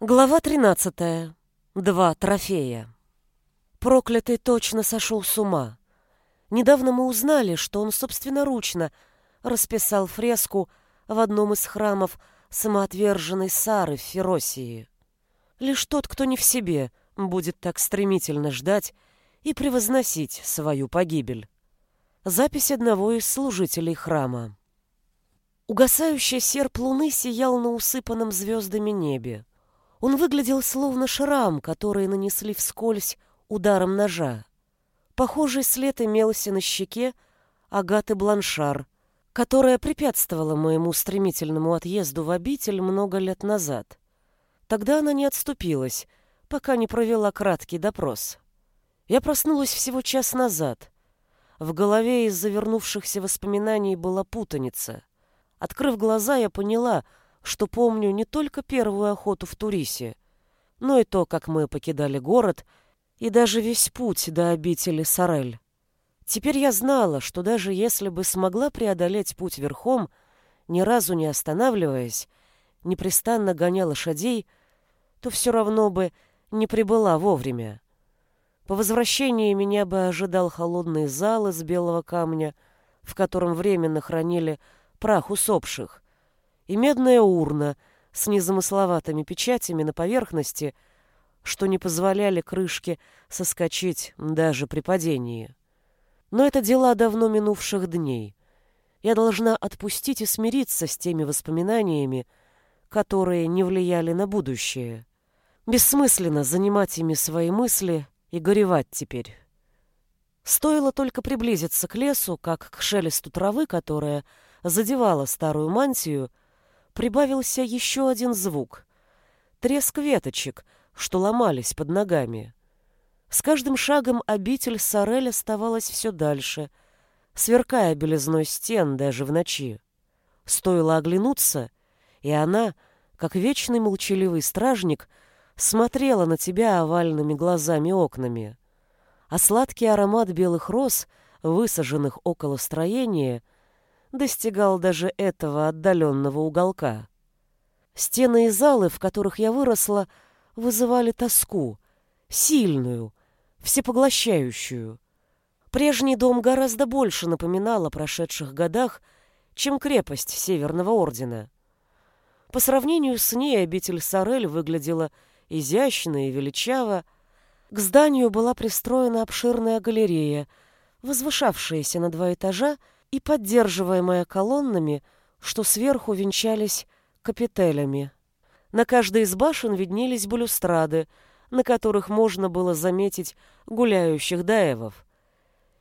Глава 13. Два трофея. Проклятый точно сошел с ума. Недавно мы узнали, что он собственноручно расписал фреску в одном из храмов самоотверженной Сары в Феросии. Лишь тот, кто не в себе, будет так стремительно ждать и превозносить свою погибель. Запись одного из служителей храма. Угасающий серп луны сиял на усыпанном звездами небе. Он выглядел словно шрам, который нанесли вскользь ударом ножа. Похожий след имелся на щеке Агаты Бланшар, которая препятствовала моему стремительному отъезду в обитель много лет назад. Тогда она не отступилась, пока не провела краткий допрос. Я проснулась всего час назад. В голове из завернувшихся воспоминаний была путаница. Открыв глаза, я поняла — что помню не только первую охоту в Турисе, но и то, как мы покидали город, и даже весь путь до обители Сорель. Теперь я знала, что даже если бы смогла преодолеть путь верхом, ни разу не останавливаясь, непрестанно гоня лошадей, то все равно бы не прибыла вовремя. По возвращении меня бы ожидал холодный зал из белого камня, в котором временно хранили прах усопших, и медная урна с незамысловатыми печатями на поверхности, что не позволяли крышке соскочить даже при падении. Но это дела давно минувших дней. Я должна отпустить и смириться с теми воспоминаниями, которые не влияли на будущее. Бессмысленно занимать ими свои мысли и горевать теперь. Стоило только приблизиться к лесу, как к шелесту травы, которая задевала старую мантию, прибавился еще один звук — треск веточек, что ломались под ногами. С каждым шагом обитель Сорель оставалась все дальше, сверкая белизной стен даже в ночи. Стоило оглянуться, и она, как вечный молчаливый стражник, смотрела на тебя овальными глазами-окнами. А сладкий аромат белых роз, высаженных около строения — достигал даже этого отдаленного уголка. Стены и залы, в которых я выросла, вызывали тоску, сильную, всепоглощающую. Прежний дом гораздо больше напоминал о прошедших годах, чем крепость Северного Ордена. По сравнению с ней обитель Сорель выглядела изящно и величаво. К зданию была пристроена обширная галерея, возвышавшаяся на два этажа и поддерживаемая колоннами, что сверху венчались капителями. На каждой из башен виднелись балюстрады, на которых можно было заметить гуляющих даевов.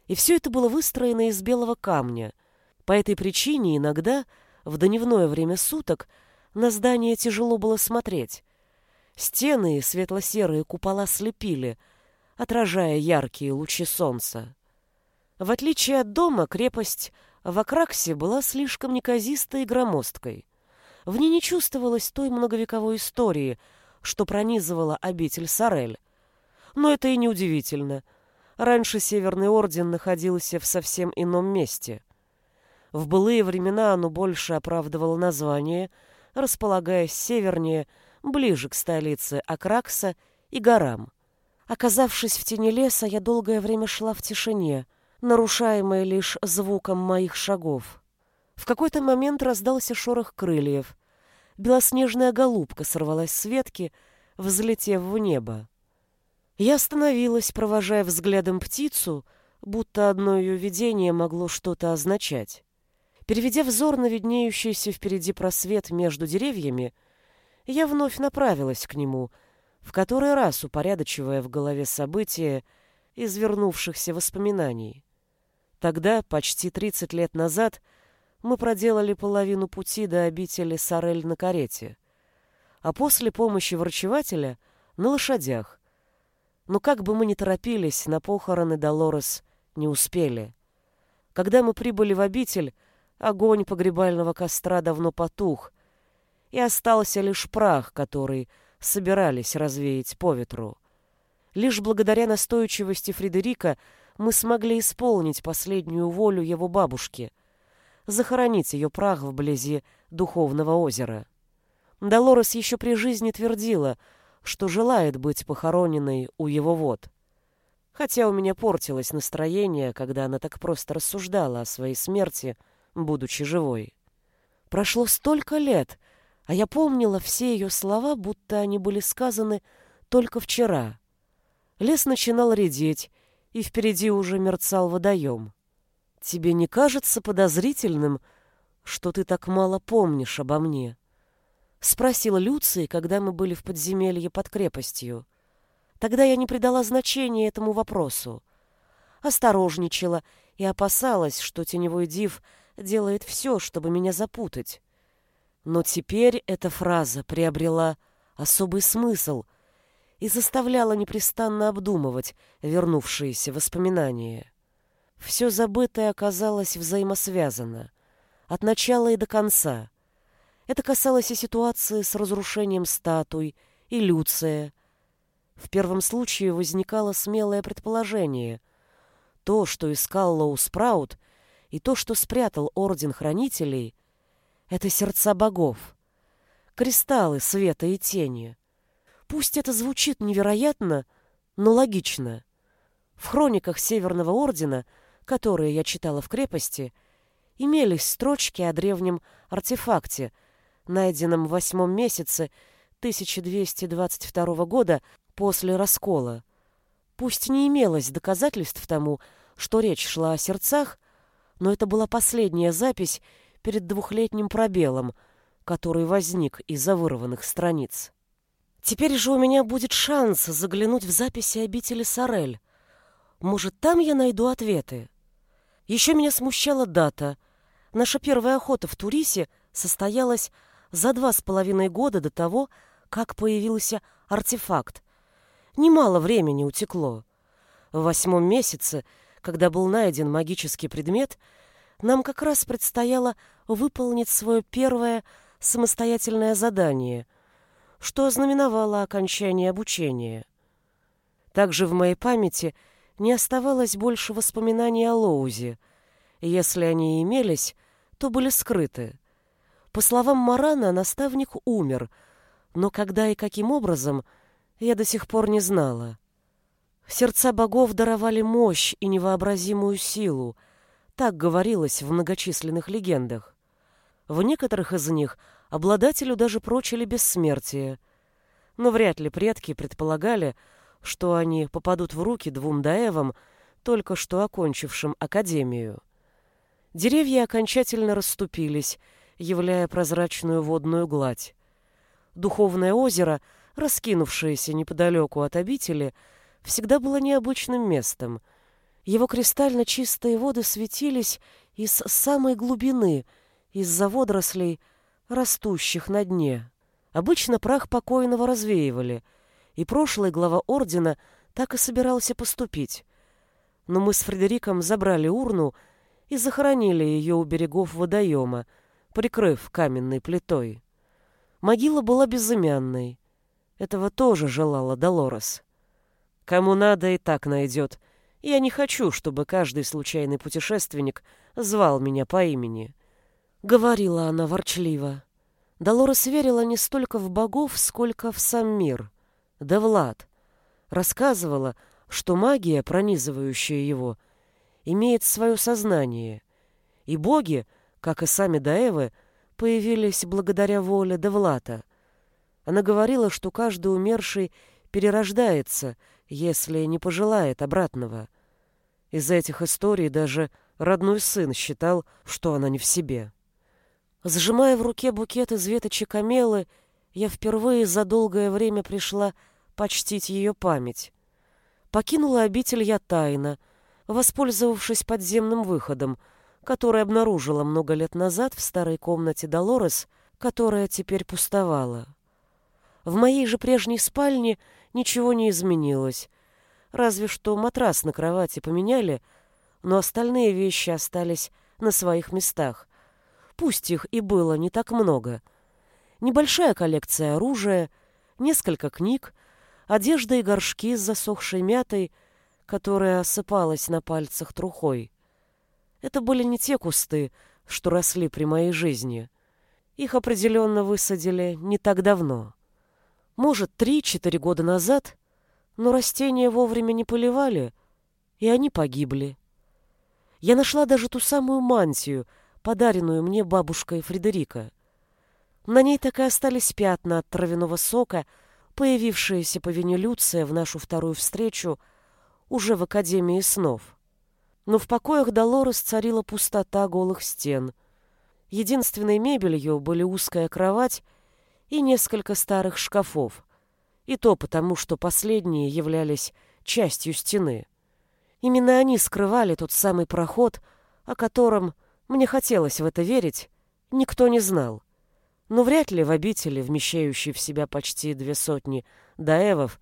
И все это было выстроено из белого камня. По этой причине иногда, в дневное время суток, на здание тяжело было смотреть. Стены и светло-серые купола слепили, отражая яркие лучи солнца. В отличие от дома, крепость в Акраксе была слишком неказистой и громоздкой. В ней не чувствовалось той многовековой истории, что пронизывала обитель Сорель. Но это и не удивительно. Раньше Северный Орден находился в совсем ином месте. В былые времена оно больше оправдывало название, располагаясь севернее, ближе к столице Акракса и горам. Оказавшись в тени леса, я долгое время шла в тишине, нарушаемое лишь звуком моих шагов. В какой-то момент раздался шорох крыльев. Белоснежная голубка сорвалась с ветки, взлетев в небо. Я остановилась, провожая взглядом птицу, будто одно ее видение могло что-то означать. Переведя взор на виднеющийся впереди просвет между деревьями, я вновь направилась к нему, в который раз упорядочивая в голове события из вернувшихся воспоминаний. Тогда, почти 30 лет назад, мы проделали половину пути до обители Сорель на карете, а после помощи врачевателя — на лошадях. Но как бы мы ни торопились, на похороны Долорес не успели. Когда мы прибыли в обитель, огонь погребального костра давно потух, и остался лишь прах, который собирались развеять по ветру. Лишь благодаря настойчивости Фредерика — мы смогли исполнить последнюю волю его бабушки — захоронить ее прах вблизи Духовного озера. Долорес еще при жизни твердила, что желает быть похороненной у его вод. Хотя у меня портилось настроение, когда она так просто рассуждала о своей смерти, будучи живой. Прошло столько лет, а я помнила все ее слова, будто они были сказаны только вчера. Лес начинал редеть, и впереди уже мерцал водоем. «Тебе не кажется подозрительным, что ты так мало помнишь обо мне?» Спросила Люция, когда мы были в подземелье под крепостью. Тогда я не придала значения этому вопросу. Осторожничала и опасалась, что теневой див делает все, чтобы меня запутать. Но теперь эта фраза приобрела особый смысл и заставляла непрестанно обдумывать вернувшиеся воспоминания. Все забытое оказалось взаимосвязано, от начала и до конца — это касалось и ситуации с разрушением статуй, и Люция. В первом случае возникало смелое предположение. То, что искал Лоу Спраут, и то, что спрятал Орден Хранителей, это сердца богов, кристаллы света и тени. Пусть это звучит невероятно, но логично. В хрониках Северного Ордена, которые я читала в крепости, имелись строчки о древнем артефакте — найденном в восьмом месяце 1222 года после раскола. Пусть не имелось доказательств тому, что речь шла о сердцах, но это была последняя запись перед двухлетним пробелом, который возник из-за вырванных страниц. Теперь же у меня будет шанс заглянуть в записи обители Сорель. Может, там я найду ответы. Еще меня смущала дата. Наша первая охота в Турисе состоялась за два с половиной года до того, как появился артефакт. Немало времени утекло. В восьмом месяце, когда был найден магический предмет, нам как раз предстояло выполнить свое первое самостоятельное задание, что ознаменовало окончание обучения. Также в моей памяти не оставалось больше воспоминаний о Лоузе. Если они имелись, то были скрыты. По словам Марана, наставник умер, но когда и каким образом, я до сих пор не знала. Сердца богов даровали мощь и невообразимую силу, так говорилось в многочисленных легендах. В некоторых из них обладателю даже прочили бессмертие, но вряд ли предки предполагали, что они попадут в руки двум даевам, только что окончившим академию. Деревья окончательно расступились, являя прозрачную водную гладь. Духовное озеро, раскинувшееся неподалеку от обители, всегда было необычным местом. Его кристально чистые воды светились из самой глубины, из-за водорослей, растущих на дне. Обычно прах покойного развеивали, и прошлый глава ордена так и собирался поступить. Но мы с Фредериком забрали урну и захоронили ее у берегов водоема, прикрыв каменной плитой. Могила была безымянной. Этого тоже желала Долорес. Кому надо, и так найдет. Я не хочу, чтобы каждый случайный путешественник звал меня по имени. Говорила она ворчливо. Долорес верила не столько в богов, сколько в сам мир. Да Влад. Рассказывала, что магия, пронизывающая его, имеет свое сознание. И боги — как и сами Даевы, появились благодаря воле Девлата. Она говорила, что каждый умерший перерождается, если не пожелает обратного. Из-за этих историй даже родной сын считал, что она не в себе. Сжимая в руке букет из веточек камелы, я впервые за долгое время пришла почтить ее память. Покинула обитель я тайно, воспользовавшись подземным выходом — который обнаружила много лет назад в старой комнате Долорес, которая теперь пустовала. В моей же прежней спальне ничего не изменилось, разве что матрас на кровати поменяли, но остальные вещи остались на своих местах. Пусть их и было не так много. Небольшая коллекция оружия, несколько книг, одежда и горшки с засохшей мятой, которая осыпалась на пальцах трухой. Это были не те кусты, что росли при моей жизни. Их определенно высадили не так давно. Может, три-четыре года назад, но растения вовремя не поливали, и они погибли. Я нашла даже ту самую мантию, подаренную мне бабушкой Фредерика. На ней так и остались пятна от травяного сока, появившиеся по вине Люция в нашу вторую встречу уже в Академии снов. Но в покоях Долорес царила пустота голых стен. Единственной мебелью были узкая кровать и несколько старых шкафов, и то потому, что последние являлись частью стены. Именно они скрывали тот самый проход, о котором, мне хотелось в это верить, никто не знал. Но вряд ли в обители, вмещающей в себя почти две сотни даевов,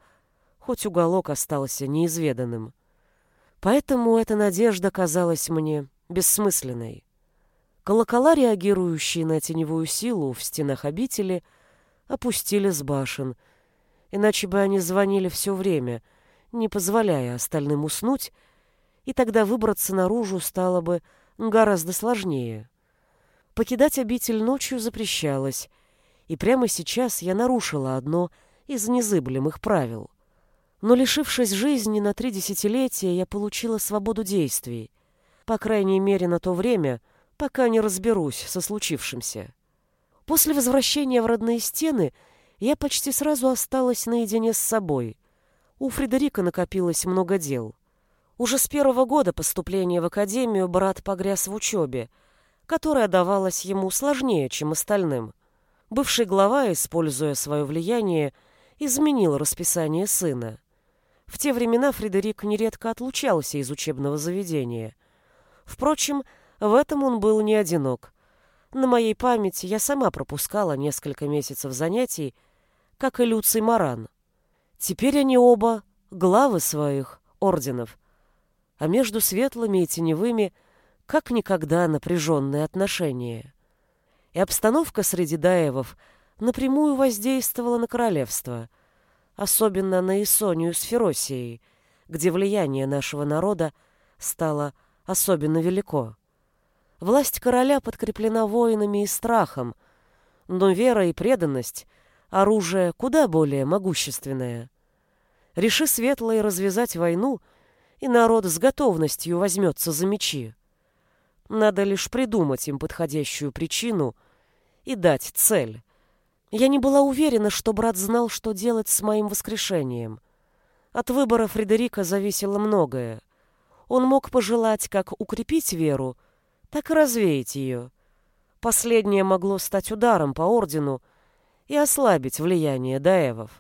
хоть уголок остался неизведанным. Поэтому эта надежда казалась мне бессмысленной. Колокола, реагирующие на теневую силу в стенах обители, опустили с башен, иначе бы они звонили все время, не позволяя остальным уснуть, и тогда выбраться наружу стало бы гораздо сложнее. Покидать обитель ночью запрещалось, и прямо сейчас я нарушила одно из незыблемых правил — но, лишившись жизни на три десятилетия, я получила свободу действий. По крайней мере, на то время, пока не разберусь со случившимся. После возвращения в родные стены я почти сразу осталась наедине с собой. У Фредерика накопилось много дел. Уже с первого года поступления в академию брат погряз в учебе, которая давалась ему сложнее, чем остальным. Бывший глава, используя свое влияние, изменил расписание сына. В те времена Фредерик нередко отлучался из учебного заведения. Впрочем, в этом он был не одинок. На моей памяти я сама пропускала несколько месяцев занятий, как и Люций Маран. Теперь они оба главы своих орденов, а между светлыми и теневыми как никогда напряженные отношения. И обстановка среди даевов напрямую воздействовала на королевство — особенно на Исонию с Феросией, где влияние нашего народа стало особенно велико. Власть короля подкреплена воинами и страхом, но вера и преданность — оружие куда более могущественное. Реши светлое развязать войну, и народ с готовностью возьмется за мечи. Надо лишь придумать им подходящую причину и дать цель. Я не была уверена, что брат знал, что делать с моим воскрешением. От выбора Фредерика зависело многое. Он мог пожелать как укрепить веру, так и развеять ее. Последнее могло стать ударом по ордену и ослабить влияние даевов.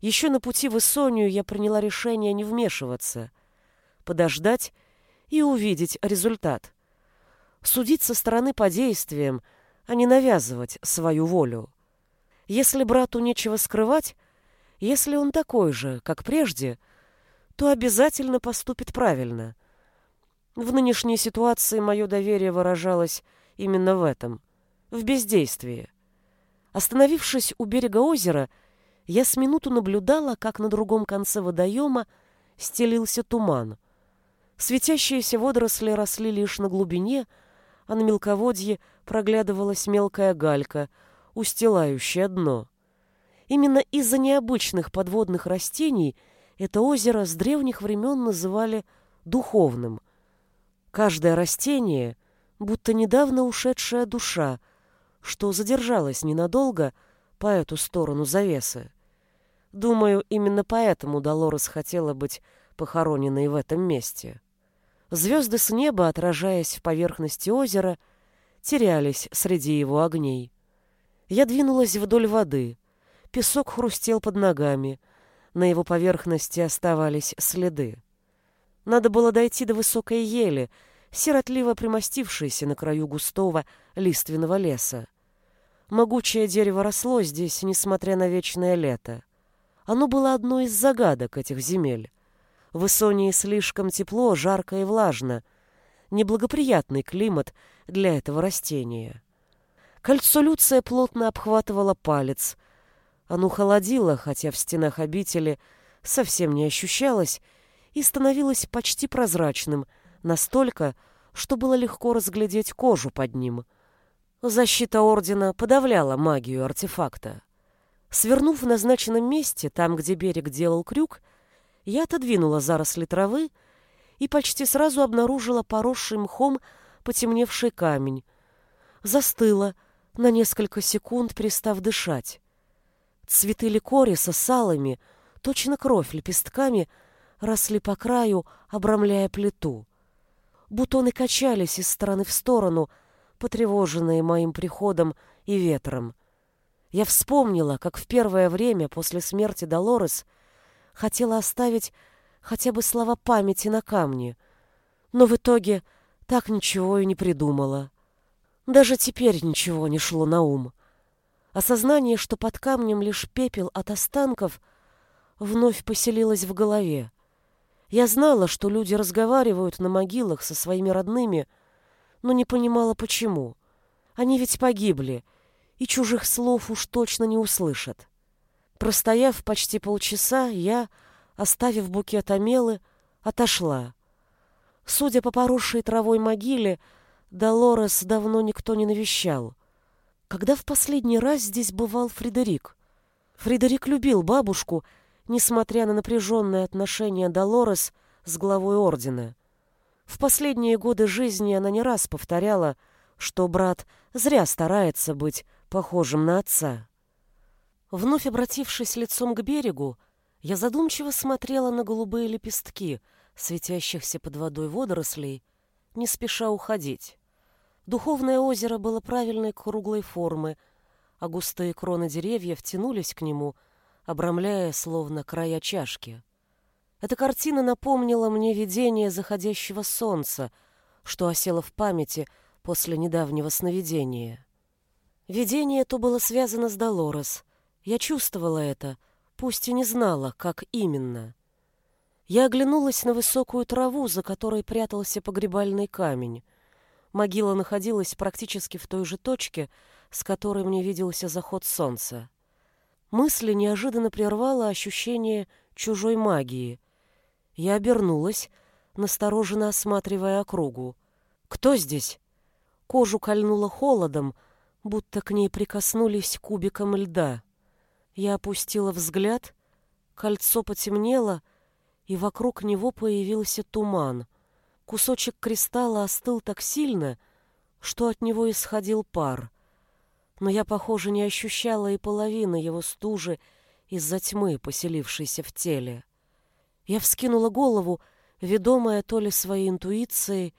Еще на пути в Исонию я приняла решение не вмешиваться, подождать и увидеть результат. Судить со стороны по действиям, а не навязывать свою волю. Если брату нечего скрывать, если он такой же, как прежде, то обязательно поступит правильно. В нынешней ситуации мое доверие выражалось именно в этом, в бездействии. Остановившись у берега озера, я с минуту наблюдала, как на другом конце водоема стелился туман. Светящиеся водоросли росли лишь на глубине, а на мелководье проглядывалась мелкая галька — устилающее дно. Именно из-за необычных подводных растений это озеро с древних времен называли духовным. Каждое растение будто недавно ушедшая душа, что задержалась ненадолго по эту сторону завесы. Думаю, именно поэтому Долорес хотела быть похороненной в этом месте. Звезды с неба, отражаясь в поверхности озера, терялись среди его огней. Я двинулась вдоль воды. Песок хрустел под ногами. На его поверхности оставались следы. Надо было дойти до высокой ели, сиротливо примостившейся на краю густого лиственного леса. Могучее дерево росло здесь, несмотря на вечное лето. Оно было одной из загадок этих земель. В Исонии слишком тепло, жарко и влажно. Неблагоприятный климат для этого растения. Кольцо Люция плотно обхватывало палец. Оно холодило, хотя в стенах обители совсем не ощущалось, и становилось почти прозрачным, настолько, что было легко разглядеть кожу под ним. Защита Ордена подавляла магию артефакта. Свернув в назначенном месте, там, где берег делал крюк, я отодвинула заросли травы и почти сразу обнаружила поросший мхом потемневший камень. Застыла, на несколько секунд перестав дышать. Цветы ликориса с алыми, точно кровь лепестками, росли по краю, обрамляя плиту. Бутоны качались из стороны в сторону, потревоженные моим приходом и ветром. Я вспомнила, как в первое время после смерти Долорес хотела оставить хотя бы слова памяти на камне, но в итоге так ничего и не придумала. Даже теперь ничего не шло на ум. Осознание, что под камнем лишь пепел от останков, вновь поселилось в голове. Я знала, что люди разговаривают на могилах со своими родными, но не понимала, почему. Они ведь погибли, и чужих слов уж точно не услышат. Простояв почти полчаса, я, оставив букет Амелы, отошла. Судя по поросшей травой могиле, Долорес давно никто не навещал. Когда в последний раз здесь бывал Фредерик? Фредерик любил бабушку, несмотря на напряженные отношения Долорес с главой ордена. В последние годы жизни она не раз повторяла, что брат зря старается быть похожим на отца. Вновь обратившись лицом к берегу, я задумчиво смотрела на голубые лепестки, светящихся под водой водорослей, не спеша уходить. Духовное озеро было правильной круглой формы, а густые кроны деревьев тянулись к нему, обрамляя словно края чашки. Эта картина напомнила мне видение заходящего солнца, что осело в памяти после недавнего сновидения. Видение то было связано с Долорес. Я чувствовала это, пусть и не знала, как именно. Я оглянулась на высокую траву, за которой прятался погребальный камень. Могила находилась практически в той же точке, с которой мне виделся заход солнца. Мысли неожиданно прервало ощущение чужой магии. Я обернулась, настороженно осматривая округу. «Кто здесь?» Кожу кольнуло холодом, будто к ней прикоснулись кубиком льда. Я опустила взгляд, кольцо потемнело, и вокруг него появился туман. Кусочек кристалла остыл так сильно, что от него исходил пар. Но я, похоже, не ощущала и половины его стужи из-за тьмы, поселившейся в теле. Я вскинула голову, ведомая то ли своей интуицией,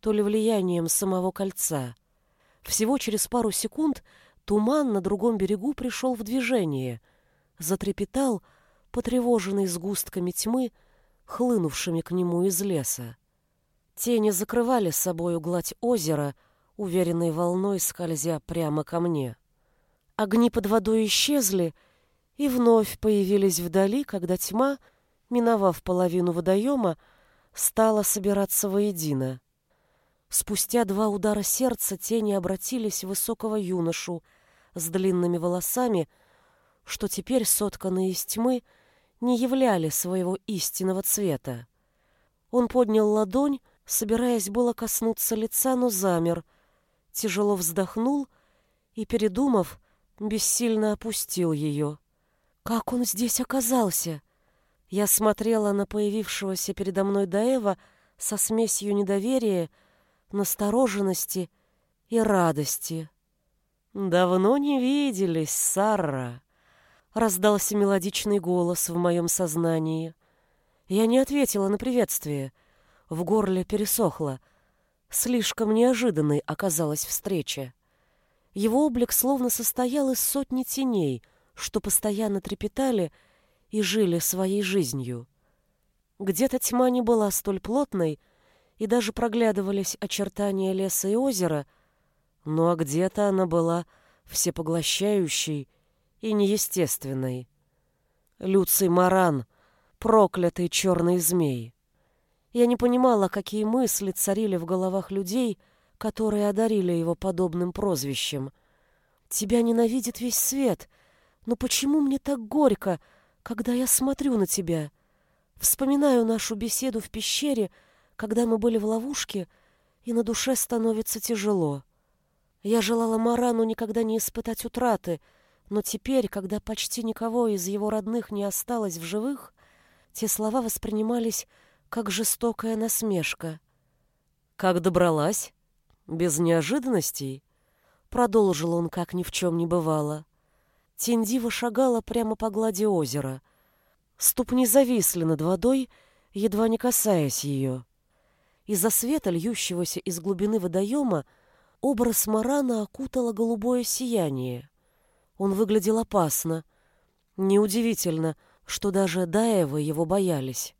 то ли влиянием самого кольца. Всего через пару секунд Туман на другом берегу пришел в движение, затрепетал, потревоженный сгустками тьмы, хлынувшими к нему из леса. Тени закрывали собою гладь озера, уверенной волной скользя прямо ко мне. Огни под водой исчезли и вновь появились вдали, когда тьма, миновав половину водоема, стала собираться воедино. Спустя два удара сердца тени обратились в высокого юношу — с длинными волосами, что теперь, сотканные из тьмы, не являли своего истинного цвета. Он поднял ладонь, собираясь было коснуться лица, но замер, тяжело вздохнул и, передумав, бессильно опустил ее. Как он здесь оказался? Я смотрела на появившегося передо мной Даева со смесью недоверия, настороженности и радости. «Давно не виделись, Сара!» — раздался мелодичный голос в моем сознании. Я не ответила на приветствие. В горле пересохло. Слишком неожиданной оказалась встреча. Его облик словно состоял из сотни теней, что постоянно трепетали и жили своей жизнью. Где-то тьма не была столь плотной, и даже проглядывались очертания леса и озера — ну а где-то она была всепоглощающей и неестественной. Люций Маран, проклятый черный змей. Я не понимала, какие мысли царили в головах людей, которые одарили его подобным прозвищем. Тебя ненавидит весь свет, но почему мне так горько, когда я смотрю на тебя? Вспоминаю нашу беседу в пещере, когда мы были в ловушке, и на душе становится тяжело. Я желала Марану никогда не испытать утраты, но теперь, когда почти никого из его родных не осталось в живых, те слова воспринимались как жестокая насмешка. «Как добралась? Без неожиданностей?» Продолжил он, как ни в чем не бывало. Тиндива шагала прямо по глади озера. Ступни зависли над водой, едва не касаясь ее. Из-за света, льющегося из глубины водоема, образ Марана окутало голубое сияние. Он выглядел опасно. Неудивительно, что даже Даевы его боялись.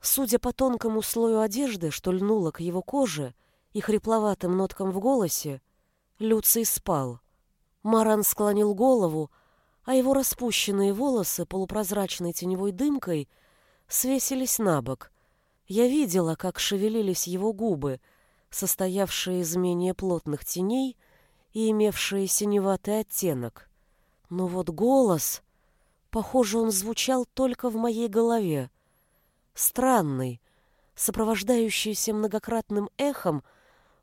Судя по тонкому слою одежды, что льнуло к его коже, и хрипловатым ноткам в голосе, Люций спал. Маран склонил голову, а его распущенные волосы полупрозрачной теневой дымкой свесились на бок. Я видела, как шевелились его губы, состоявшие из менее плотных теней и имевшие синеватый оттенок. Но вот голос... Похоже, он звучал только в моей голове. Странный, сопровождающийся многократным эхом,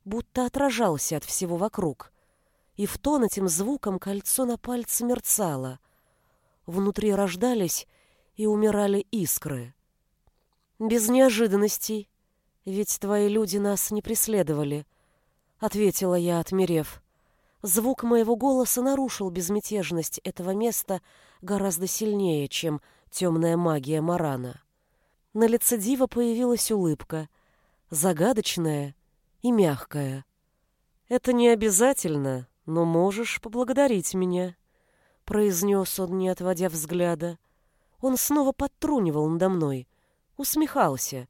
будто отражался от всего вокруг. И в тон этим звуком кольцо на пальце мерцало. Внутри рождались и умирали искры. «Без неожиданностей, ведь твои люди нас не преследовали», — ответила я, отмерев. Звук моего голоса нарушил безмятежность этого места гораздо сильнее, чем темная магия Марана. На лице Дива появилась улыбка, загадочная и мягкая. «Это не обязательно, но можешь поблагодарить меня», — произнес он, не отводя взгляда. Он снова подтрунивал надо мной, усмехался,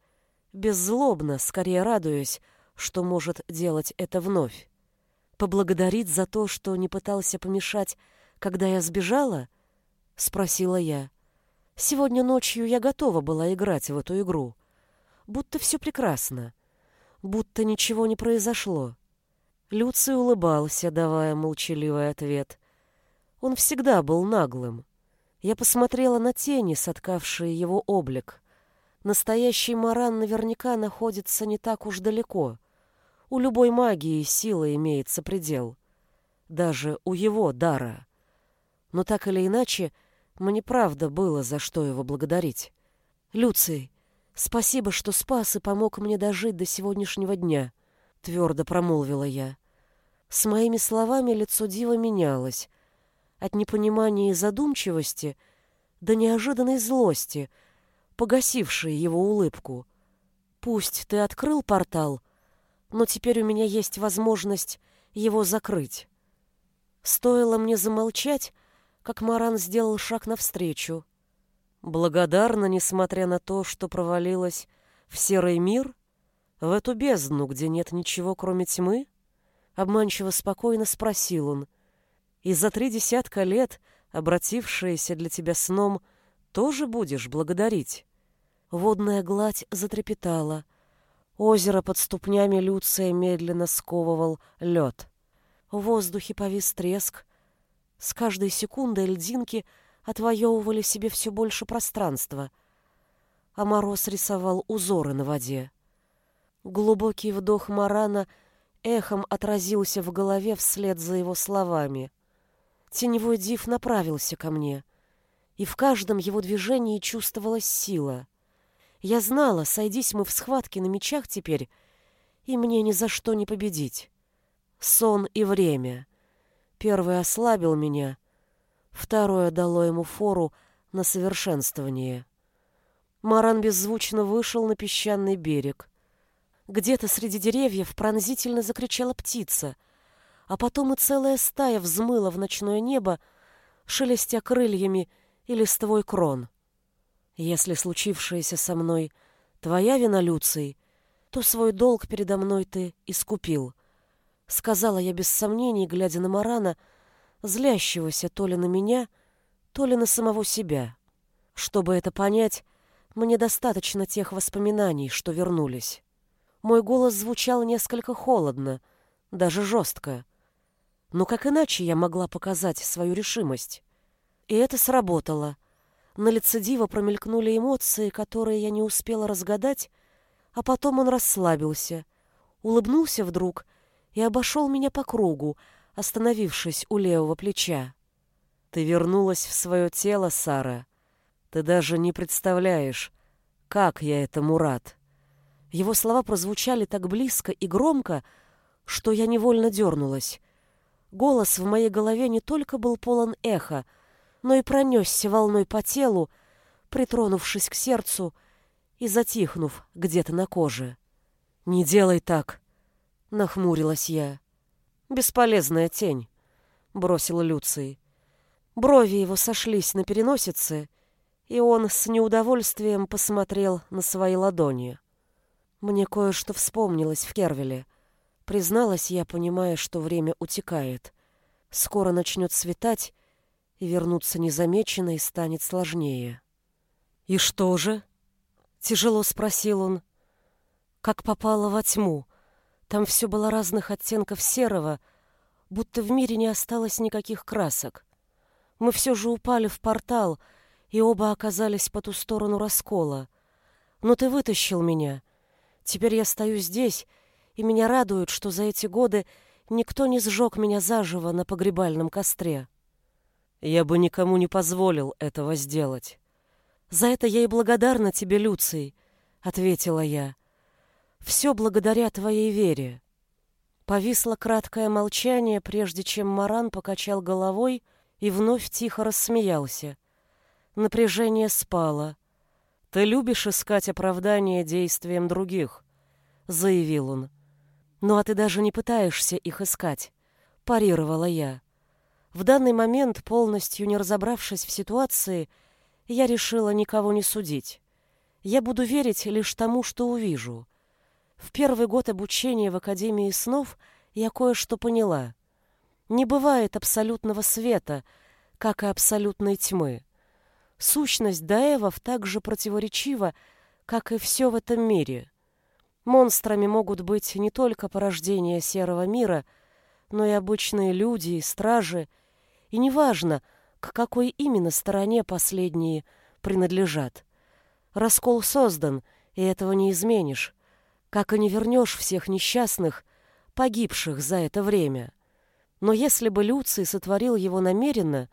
беззлобно, скорее радуясь, что может делать это вновь. Поблагодарить за то, что не пытался помешать, когда я сбежала? Спросила я. Сегодня ночью я готова была играть в эту игру. Будто все прекрасно. Будто ничего не произошло. Люций улыбался, давая молчаливый ответ. Он всегда был наглым. Я посмотрела на тени, соткавшие его облик. Настоящий Маран наверняка находится не так уж далеко — у любой магии силы имеется предел. Даже у его дара. Но так или иначе, мне правда было за что его благодарить. «Люций, спасибо, что спас и помог мне дожить до сегодняшнего дня», — твердо промолвила я. С моими словами лицо Дива менялось. От непонимания и задумчивости до неожиданной злости, погасившей его улыбку. «Пусть ты открыл портал», — но теперь у меня есть возможность его закрыть. Стоило мне замолчать, как Маран сделал шаг навстречу. Благодарна, несмотря на то, что провалилась в серый мир, в эту бездну, где нет ничего, кроме тьмы? Обманчиво спокойно спросил он. И за три десятка лет, обратившееся для тебя сном, тоже будешь благодарить? Водная гладь затрепетала — Озеро под ступнями Люция медленно сковывал лед. В воздухе повис треск. С каждой секундой льдинки отвоевывали себе все больше пространства, а мороз рисовал узоры на воде. Глубокий вдох Марана эхом отразился в голове вслед за его словами. Теневой див направился ко мне, и в каждом его движении чувствовалась сила — я знала, сойдись мы в схватке на мечах теперь, и мне ни за что не победить. Сон и время. Первое ослабил меня, второе дало ему фору на совершенствование. Маран беззвучно вышел на песчаный берег. Где-то среди деревьев пронзительно закричала птица, а потом и целая стая взмыла в ночное небо, шелестя крыльями и листвой крон. Если случившееся со мной твоя вина, Люций, то свой долг передо мной ты искупил. Сказала я без сомнений, глядя на Марана, злящегося то ли на меня, то ли на самого себя. Чтобы это понять, мне достаточно тех воспоминаний, что вернулись. Мой голос звучал несколько холодно, даже жестко. Но как иначе я могла показать свою решимость? И это сработало — на лице Дива промелькнули эмоции, которые я не успела разгадать, а потом он расслабился, улыбнулся вдруг и обошел меня по кругу, остановившись у левого плеча. «Ты вернулась в свое тело, Сара. Ты даже не представляешь, как я этому рад». Его слова прозвучали так близко и громко, что я невольно дернулась. Голос в моей голове не только был полон эха, но и пронесся волной по телу, притронувшись к сердцу и затихнув где-то на коже. «Не делай так!» — нахмурилась я. «Бесполезная тень», — бросил Люций. Брови его сошлись на переносице, и он с неудовольствием посмотрел на свои ладони. Мне кое-что вспомнилось в Кервеле. Призналась я, понимая, что время утекает. Скоро начнет светать, и вернуться незамеченной станет сложнее. «И что же?» — тяжело спросил он. «Как попало во тьму. Там все было разных оттенков серого, будто в мире не осталось никаких красок. Мы все же упали в портал, и оба оказались по ту сторону раскола. Но ты вытащил меня. Теперь я стою здесь, и меня радует, что за эти годы никто не сжег меня заживо на погребальном костре. Я бы никому не позволил этого сделать. За это я и благодарна тебе, Люций, ответила я. Все благодаря твоей вере. Повисло краткое молчание, прежде чем Маран покачал головой и вновь тихо рассмеялся. Напряжение спало. Ты любишь искать оправдание действиям других, заявил он. Ну а ты даже не пытаешься их искать, парировала я. В данный момент, полностью не разобравшись в ситуации, я решила никого не судить. Я буду верить лишь тому, что увижу. В первый год обучения в Академии снов я кое-что поняла. Не бывает абсолютного света, как и абсолютной тьмы. Сущность даэвов так же противоречива, как и все в этом мире. Монстрами могут быть не только порождения серого мира, но и обычные люди, стражи — и неважно, к какой именно стороне последние принадлежат. Раскол создан, и этого не изменишь, как и не вернешь всех несчастных, погибших за это время. Но если бы Люций сотворил его намеренно,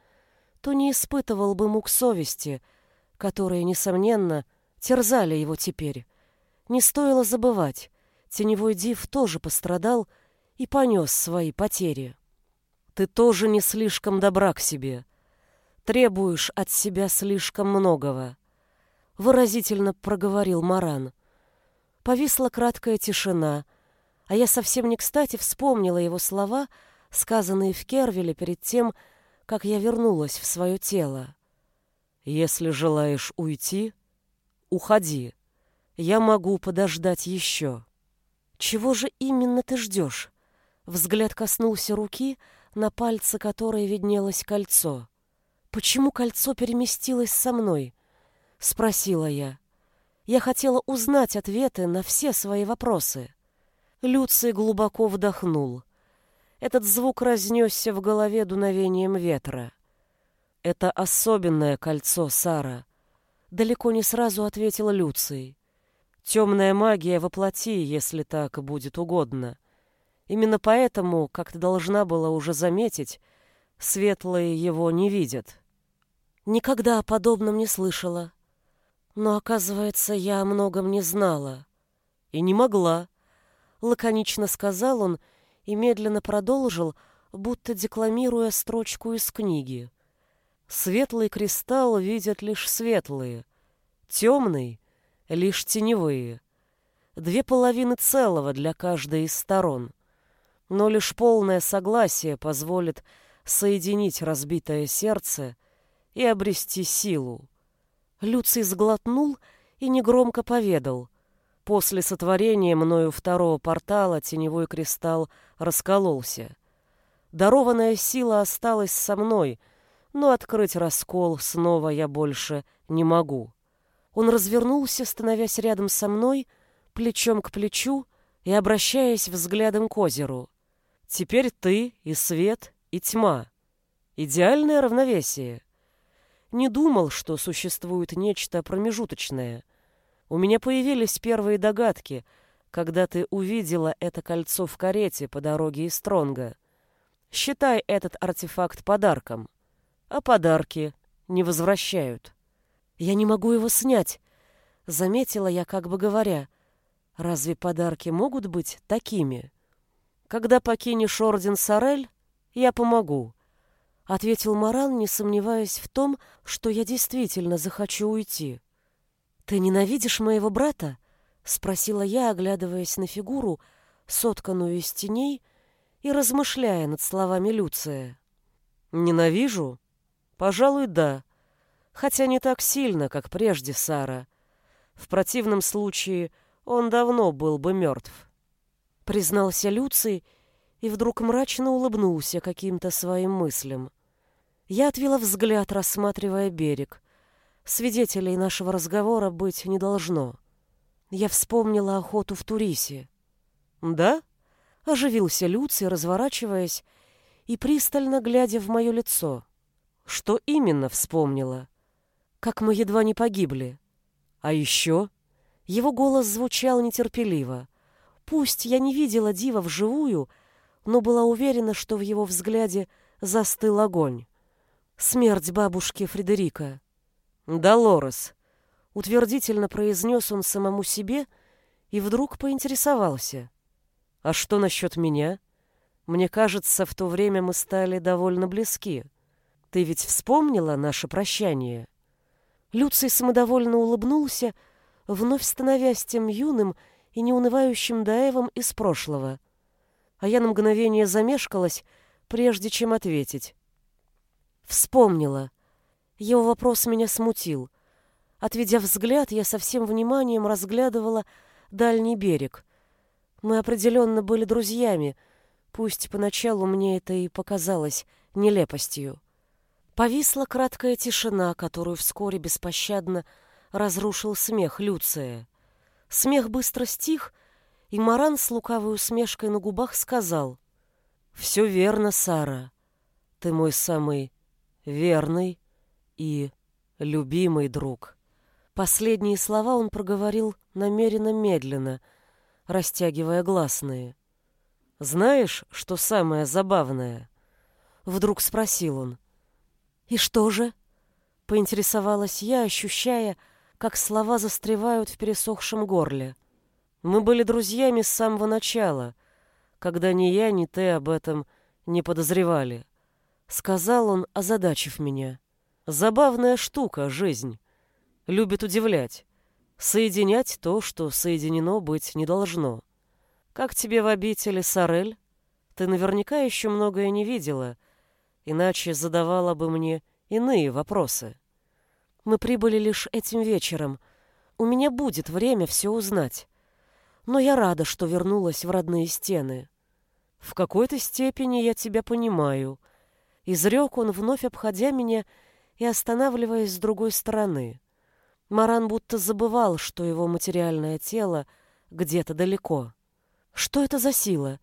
то не испытывал бы мук совести, которые, несомненно, терзали его теперь. Не стоило забывать, теневой див тоже пострадал и понес свои потери. Ты тоже не слишком добра к себе. Требуешь от себя слишком многого. Выразительно проговорил Маран. Повисла краткая тишина, а я совсем не кстати вспомнила его слова, сказанные в Кервиле перед тем, как я вернулась в свое тело. «Если желаешь уйти, уходи. Я могу подождать еще». «Чего же именно ты ждешь?» Взгляд коснулся руки, на пальце которой виднелось кольцо. «Почему кольцо переместилось со мной?» — спросила я. Я хотела узнать ответы на все свои вопросы. Люций глубоко вдохнул. Этот звук разнесся в голове дуновением ветра. «Это особенное кольцо, Сара», — далеко не сразу ответила Люций. «Темная магия воплоти, если так будет угодно. Именно поэтому, как ты должна была уже заметить, светлые его не видят. Никогда о подобном не слышала. Но, оказывается, я о многом не знала. И не могла. Лаконично сказал он и медленно продолжил, будто декламируя строчку из книги. Светлый кристалл видят лишь светлые, темный — лишь теневые. Две половины целого для каждой из сторон — но лишь полное согласие позволит соединить разбитое сердце и обрести силу. Люций сглотнул и негромко поведал. После сотворения мною второго портала теневой кристалл раскололся. Дарованная сила осталась со мной, но открыть раскол снова я больше не могу. Он развернулся, становясь рядом со мной, плечом к плечу и обращаясь взглядом к озеру. Теперь ты и свет, и тьма. Идеальное равновесие. Не думал, что существует нечто промежуточное. У меня появились первые догадки, когда ты увидела это кольцо в карете по дороге из Стронга. Считай этот артефакт подарком. А подарки не возвращают. Я не могу его снять, заметила я, как бы говоря. Разве подарки могут быть такими? Когда покинешь орден Сорель, я помогу, ответил Маран, не сомневаясь в том, что я действительно захочу уйти. Ты ненавидишь моего брата? спросила я, оглядываясь на фигуру, сотканную из теней, и размышляя над словами Люция. Ненавижу? Пожалуй, да. Хотя не так сильно, как прежде Сара. В противном случае он давно был бы мертв. Признался Люций и вдруг мрачно улыбнулся каким-то своим мыслям. Я отвела взгляд, рассматривая берег. Свидетелей нашего разговора быть не должно. Я вспомнила охоту в Турисе. «Да?» — оживился Люций, разворачиваясь и пристально глядя в мое лицо. «Что именно вспомнила?» «Как мы едва не погибли. А еще?» Его голос звучал нетерпеливо. Пусть я не видела Дива вживую, но была уверена, что в его взгляде застыл огонь. Смерть бабушки Фредерика. «Долорес», — утвердительно произнес он самому себе и вдруг поинтересовался. «А что насчет меня? Мне кажется, в то время мы стали довольно близки. Ты ведь вспомнила наше прощание?» Люций самодовольно улыбнулся, вновь становясь тем юным и неунывающим Даевом из прошлого. А я на мгновение замешкалась, прежде чем ответить. Вспомнила. Его вопрос меня смутил. Отведя взгляд, я со всем вниманием разглядывала дальний берег. Мы определенно были друзьями, пусть поначалу мне это и показалось нелепостью. Повисла краткая тишина, которую вскоре беспощадно разрушил смех Люция. Смех быстро стих, и Маран с лукавой усмешкой на губах сказал «Все верно, Сара. Ты мой самый верный и любимый друг». Последние слова он проговорил намеренно медленно, растягивая гласные. «Знаешь, что самое забавное?» Вдруг спросил он. «И что же?» — поинтересовалась я, ощущая, как слова застревают в пересохшем горле. «Мы были друзьями с самого начала, когда ни я, ни ты об этом не подозревали», — сказал он, озадачив меня. «Забавная штука — жизнь. Любит удивлять, соединять то, что соединено быть не должно. Как тебе в обители, Сорель? Ты наверняка еще многое не видела, иначе задавала бы мне иные вопросы. Мы прибыли лишь этим вечером. У меня будет время все узнать. Но я рада, что вернулась в родные стены. В какой-то степени я тебя понимаю. Изрек он, вновь обходя меня и останавливаясь с другой стороны. Маран будто забывал, что его материальное тело где-то далеко. Что это за сила?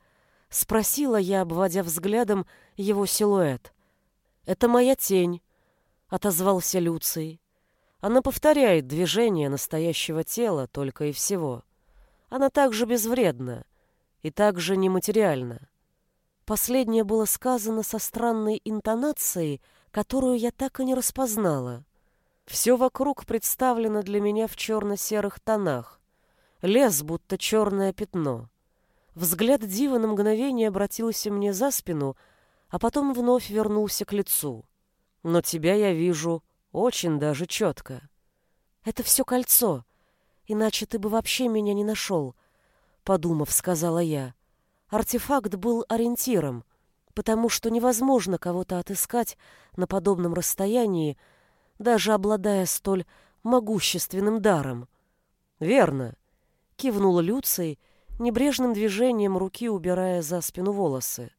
Спросила я, обводя взглядом его силуэт. «Это моя тень», — отозвался Люций. «Она повторяет движение настоящего тела только и всего. Она также безвредна и также нематериальна». Последнее было сказано со странной интонацией, которую я так и не распознала. Все вокруг представлено для меня в черно-серых тонах. Лес, будто черное пятно. Взгляд Дива на мгновение обратился мне за спину, а потом вновь вернулся к лицу. Но тебя я вижу очень даже четко. Это все кольцо, иначе ты бы вообще меня не нашел, подумав, сказала я. Артефакт был ориентиром, потому что невозможно кого-то отыскать на подобном расстоянии, даже обладая столь могущественным даром. Верно, кивнула Люций, небрежным движением руки убирая за спину волосы.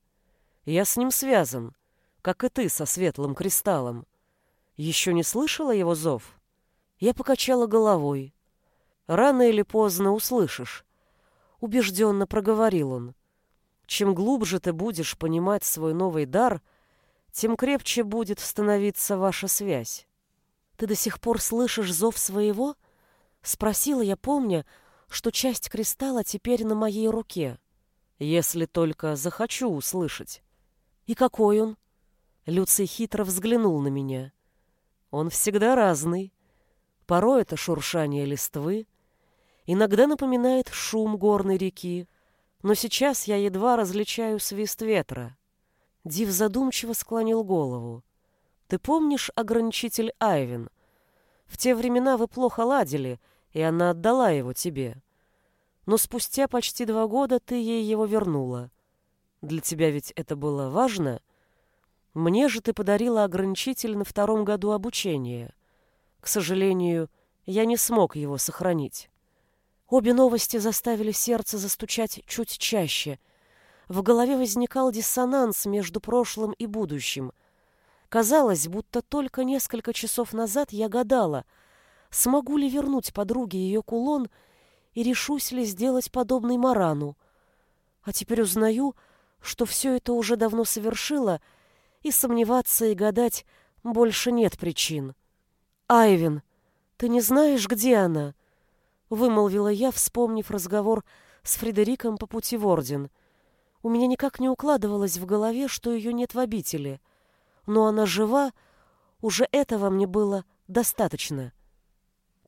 Я с ним связан, как и ты со светлым кристаллом. Еще не слышала его зов? Я покачала головой. Рано или поздно услышишь. Убежденно проговорил он. Чем глубже ты будешь понимать свой новый дар, тем крепче будет становиться ваша связь. Ты до сих пор слышишь зов своего? Спросила я, помня, что часть кристалла теперь на моей руке, если только захочу услышать. И какой он? Люций хитро взглянул на меня. Он всегда разный. Порой это шуршание листвы, иногда напоминает шум горной реки, но сейчас я едва различаю свист ветра. Див задумчиво склонил голову. «Ты помнишь ограничитель Айвин? В те времена вы плохо ладили, и она отдала его тебе. Но спустя почти два года ты ей его вернула. Для тебя ведь это было важно? Мне же ты подарила ограничитель на втором году обучения. К сожалению, я не смог его сохранить. Обе новости заставили сердце застучать чуть чаще. В голове возникал диссонанс между прошлым и будущим. Казалось, будто только несколько часов назад я гадала, смогу ли вернуть подруге ее кулон и решусь ли сделать подобный Марану. А теперь узнаю, что все это уже давно совершила, и сомневаться и гадать больше нет причин. «Айвин, ты не знаешь, где она?» вымолвила я, вспомнив разговор с Фредериком по пути в Орден. У меня никак не укладывалось в голове, что ее нет в обители. Но она жива, уже этого мне было достаточно.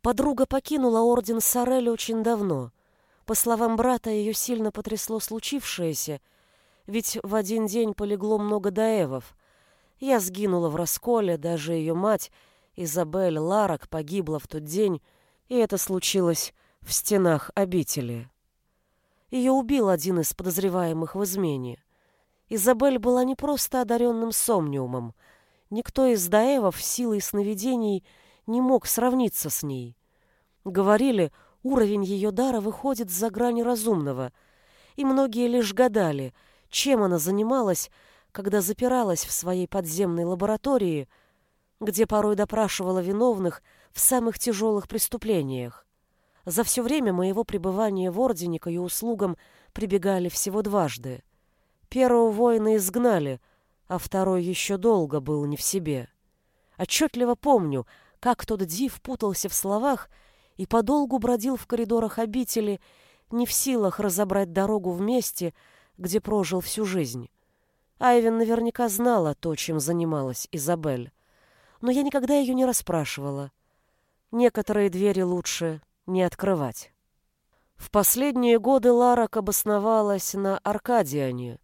Подруга покинула Орден Сорель очень давно. По словам брата, ее сильно потрясло случившееся, ведь в один день полегло много даевов. Я сгинула в расколе, даже ее мать, Изабель Ларок, погибла в тот день, и это случилось в стенах обители. Ее убил один из подозреваемых в измене. Изабель была не просто одаренным сомниумом. Никто из даевов силой сновидений не мог сравниться с ней. Говорили, уровень ее дара выходит за грани разумного, и многие лишь гадали, чем она занималась, когда запиралась в своей подземной лаборатории, где порой допрашивала виновных в самых тяжелых преступлениях. За все время моего пребывания в Ордене к ее услугам прибегали всего дважды. Первого воина изгнали, а второй еще долго был не в себе. Отчетливо помню, как тот див путался в словах и подолгу бродил в коридорах обители, не в силах разобрать дорогу в месте, где прожил всю жизнь. Айвен наверняка знала то, чем занималась Изабель, но я никогда ее не расспрашивала. Некоторые двери лучше не открывать. В последние годы Ларак обосновалась на Аркадиане,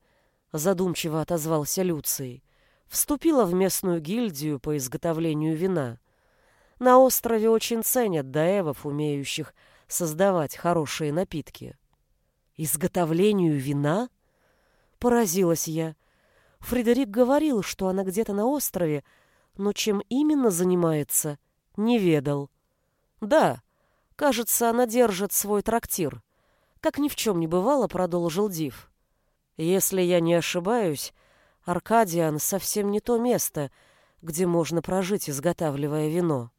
задумчиво отозвался Люций. Вступила в местную гильдию по изготовлению вина. На острове очень ценят даевов, умеющих создавать хорошие напитки. Изготовлению вина? Поразилась я. Фредерик говорил, что она где-то на острове, но чем именно занимается, не ведал. Да, кажется, она держит свой трактир. Как ни в чем не бывало, продолжил Див. Если я не ошибаюсь, Аркадиан совсем не то место, где можно прожить, изготавливая вино.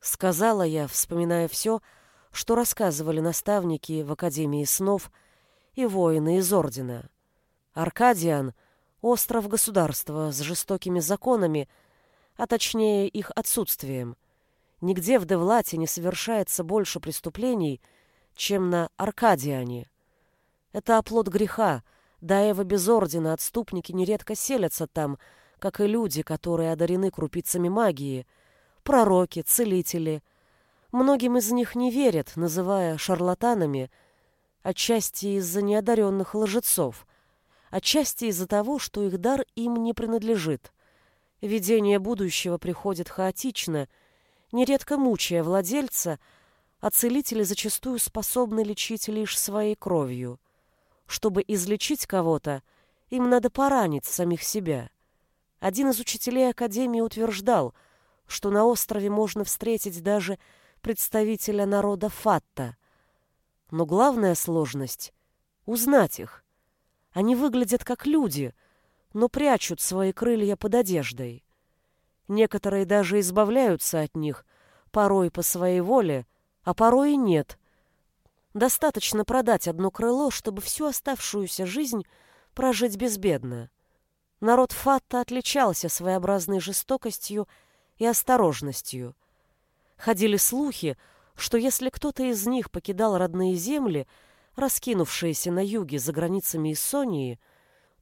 Сказала я, вспоминая все, что рассказывали наставники в Академии снов и воины из Ордена. Аркадиан — остров государства с жестокими законами, а точнее их отсутствием. Нигде в Девлате не совершается больше преступлений, чем на Аркадиане. Это оплот греха, Даева без ордена отступники нередко селятся там, как и люди, которые одарены крупицами магии, пророки, целители. Многим из них не верят, называя шарлатанами, отчасти из-за неодаренных лжецов, отчасти из-за того, что их дар им не принадлежит. Видение будущего приходит хаотично — нередко мучая владельца, а целители зачастую способны лечить лишь своей кровью. Чтобы излечить кого-то, им надо поранить самих себя. Один из учителей Академии утверждал, что на острове можно встретить даже представителя народа Фатта. Но главная сложность — узнать их. Они выглядят как люди, но прячут свои крылья под одеждой. Некоторые даже избавляются от них, порой по своей воле, а порой и нет. Достаточно продать одно крыло, чтобы всю оставшуюся жизнь прожить безбедно. Народ Фатта отличался своеобразной жестокостью и осторожностью. Ходили слухи, что если кто-то из них покидал родные земли, раскинувшиеся на юге за границами Иссонии,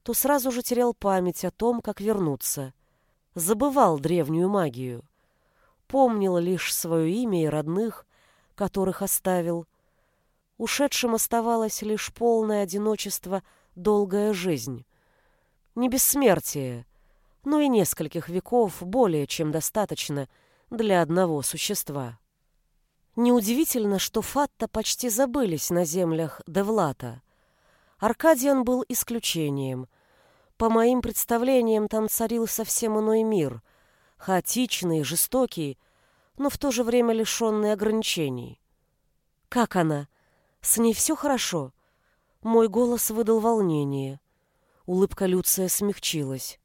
то сразу же терял память о том, как вернуться. Забывал древнюю магию. Помнил лишь свое имя и родных, которых оставил. Ушедшим оставалось лишь полное одиночество, долгая жизнь. Не бессмертие, но и нескольких веков более чем достаточно для одного существа. Неудивительно, что Фатта почти забылись на землях Девлата. Аркадиан был исключением. По моим представлениям, там царил совсем иной мир, хаотичный, жестокий, но в то же время лишенный ограничений. «Как она? С ней все хорошо?» Мой голос выдал волнение. Улыбка Люция смягчилась.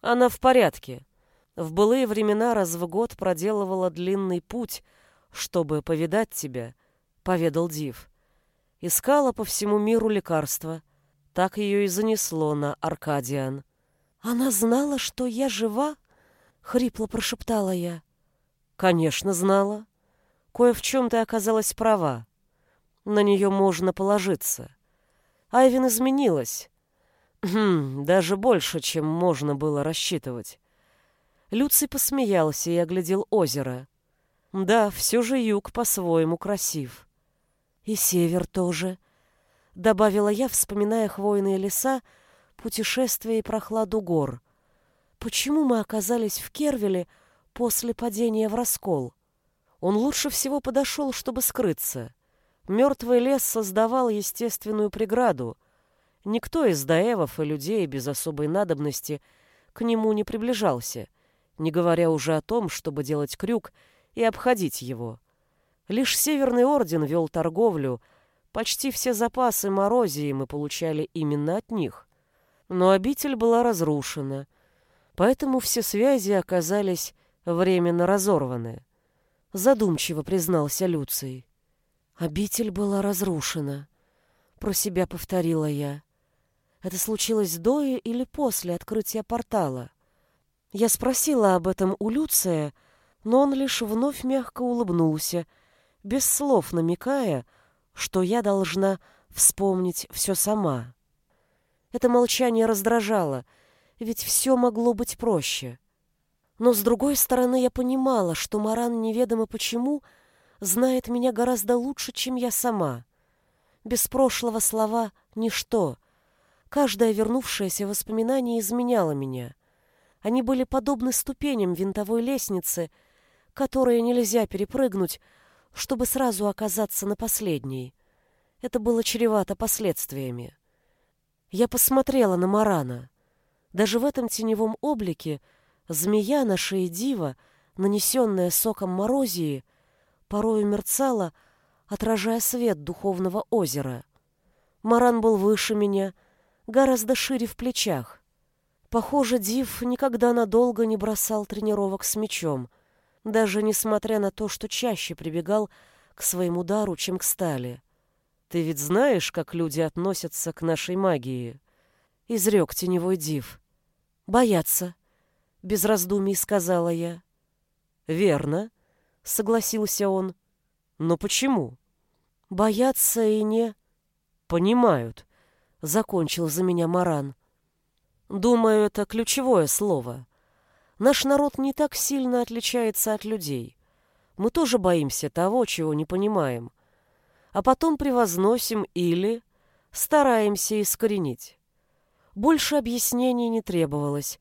«Она в порядке. В былые времена раз в год проделывала длинный путь, чтобы повидать тебя», — поведал Див. Искала по всему миру лекарства. Так ее и занесло на Аркадиан. «Она знала, что я жива?» — хрипло прошептала я. «Конечно, знала. Кое в чем ты оказалась права. На нее можно положиться. Айвин изменилась. Хм, даже больше, чем можно было рассчитывать». Люций посмеялся и оглядел озеро. Да, все же юг по-своему красив. И север тоже, добавила я, вспоминая хвойные леса, путешествия и прохладу гор. Почему мы оказались в Кервеле после падения в раскол? Он лучше всего подошел, чтобы скрыться. Мертвый лес создавал естественную преграду. Никто из даевов и людей без особой надобности к нему не приближался, не говоря уже о том, чтобы делать крюк и обходить его. Лишь Северный Орден вел торговлю, почти все запасы морозии мы получали именно от них. Но обитель была разрушена, поэтому все связи оказались временно разорваны. Задумчиво признался Люций. Обитель была разрушена. Про себя повторила я. Это случилось до или после открытия портала? Я спросила об этом у Люция, но он лишь вновь мягко улыбнулся, без слов намекая, что я должна вспомнить все сама. Это молчание раздражало, ведь все могло быть проще. Но, с другой стороны, я понимала, что Маран неведомо почему знает меня гораздо лучше, чем я сама. Без прошлого слова — ничто. Каждое вернувшееся воспоминание изменяло меня. Они были подобны ступеням винтовой лестницы — которые нельзя перепрыгнуть, чтобы сразу оказаться на последней. Это было чревато последствиями. Я посмотрела на Марана. Даже в этом теневом облике змея на шее дива, нанесенная соком морозии, порою мерцала, отражая свет духовного озера. Маран был выше меня, гораздо шире в плечах. Похоже, Див никогда надолго не бросал тренировок с мечом — даже несмотря на то, что чаще прибегал к своему дару, чем к стали. Ты ведь знаешь, как люди относятся к нашей магии? Изрек теневой див. Боятся, без раздумий сказала я. Верно, согласился он. Но почему? Боятся и не... Понимают, закончил за меня Маран. Думаю, это ключевое слово. Наш народ не так сильно отличается от людей. Мы тоже боимся того, чего не понимаем. А потом превозносим или стараемся искоренить. Больше объяснений не требовалось.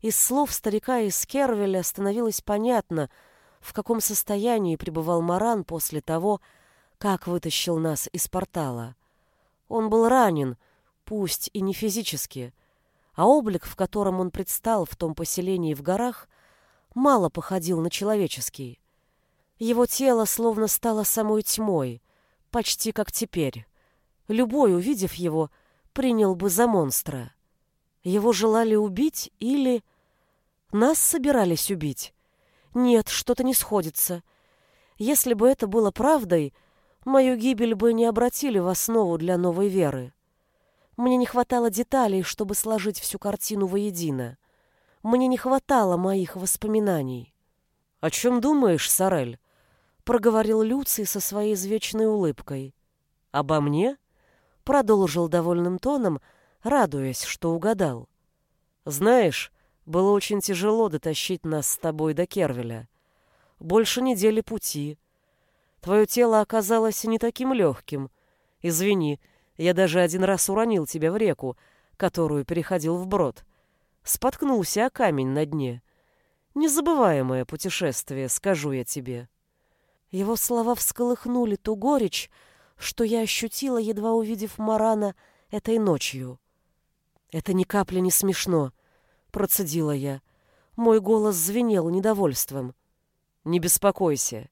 Из слов старика из Кервеля становилось понятно, в каком состоянии пребывал Маран после того, как вытащил нас из портала. Он был ранен, пусть и не физически, а облик, в котором он предстал в том поселении в горах, мало походил на человеческий. Его тело словно стало самой тьмой, почти как теперь. Любой, увидев его, принял бы за монстра. Его желали убить или... Нас собирались убить. Нет, что-то не сходится. Если бы это было правдой, мою гибель бы не обратили в основу для новой веры. Мне не хватало деталей, чтобы сложить всю картину воедино. Мне не хватало моих воспоминаний. «О чем думаешь, Сорель?» проговорил Люций со своей извечной улыбкой. Обо мне? Продолжил довольным тоном, радуясь, что угадал. Знаешь, было очень тяжело дотащить нас с тобой до Кервеля. Больше недели пути. Твое тело оказалось не таким легким. Извини, я даже один раз уронил тебя в реку, которую переходил вброд. Споткнулся о камень на дне. Незабываемое путешествие, скажу я тебе. Его слова всколыхнули ту горечь, что я ощутила, едва увидев Марана этой ночью. «Это ни капли не смешно», — процедила я. Мой голос звенел недовольством. «Не беспокойся.